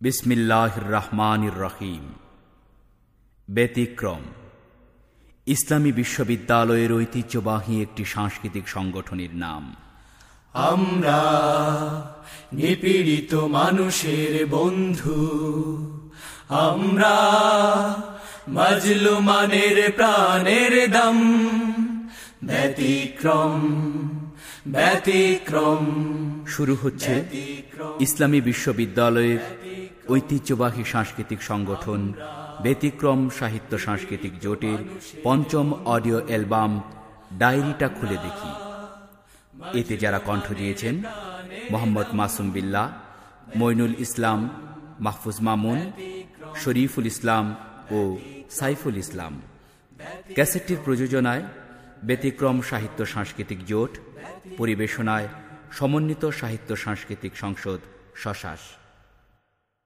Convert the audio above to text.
বিসমিল্লাহ রহমানির রহিম ব্যতিক্রম। ইসলামী বিশ্ববিদ্যালয়ের ঐতিহ্যবাহী একটি সাংস্কৃতিক সংগঠনের নাম। আমরা নিপীড়িত মানুষের বন্ধু। আমরা মাজলুমানের প্রাণের দম। ব্যতিক্রম ব্যতিক্রম শুরু হচ্ছে ইসলামী বিশ্ববিদ্যালয়ের ঐতিহ্যবাহী সাংস্কৃতিক সংগঠন ব্যতিক্রম সাহিত্য সাংস্কৃতিক জোটের পঞ্চম অডিও অ্যালবাম ডায়েরিটা খুলে দেখি। এতে যারা কণ্ঠ দিয়েছেন, মোহাম্মদ মাসুম বিল্লাহ মইনুল ইসলাম, মাহফুজ মামুন, শরীফুল ইসলাম ও সাইফুল ইসলাম। ক্যাসেটটির প্রযোজনায় ব্যতিক্রম সাহিত্য সাংস্কৃতিক জোট, পরিবেশনায় সমন্বিত সাহিত্য সাংস্কৃতিক সংসদ শশাস